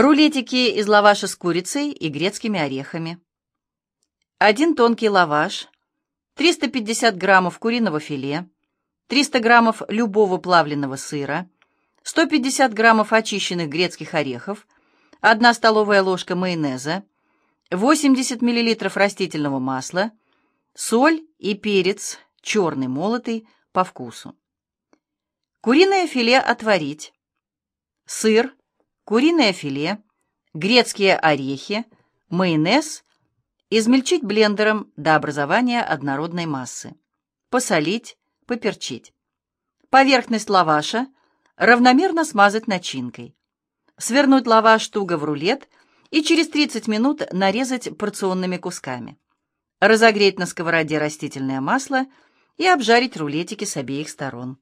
Рулетики из лаваша с курицей и грецкими орехами. Один тонкий лаваш, 350 граммов куриного филе, 300 граммов любого плавленного сыра, 150 граммов очищенных грецких орехов, 1 столовая ложка майонеза, 80 миллилитров растительного масла, соль и перец, черный молотый, по вкусу. Куриное филе отварить. Сыр, куриное филе, грецкие орехи, майонез, измельчить блендером до образования однородной массы. Посолить, поперчить. Поверхность лаваша равномерно смазать начинкой. Свернуть лаваш туго в рулет и через 30 минут нарезать порционными кусками. Разогреть на сковороде растительное масло и обжарить рулетики с обеих сторон.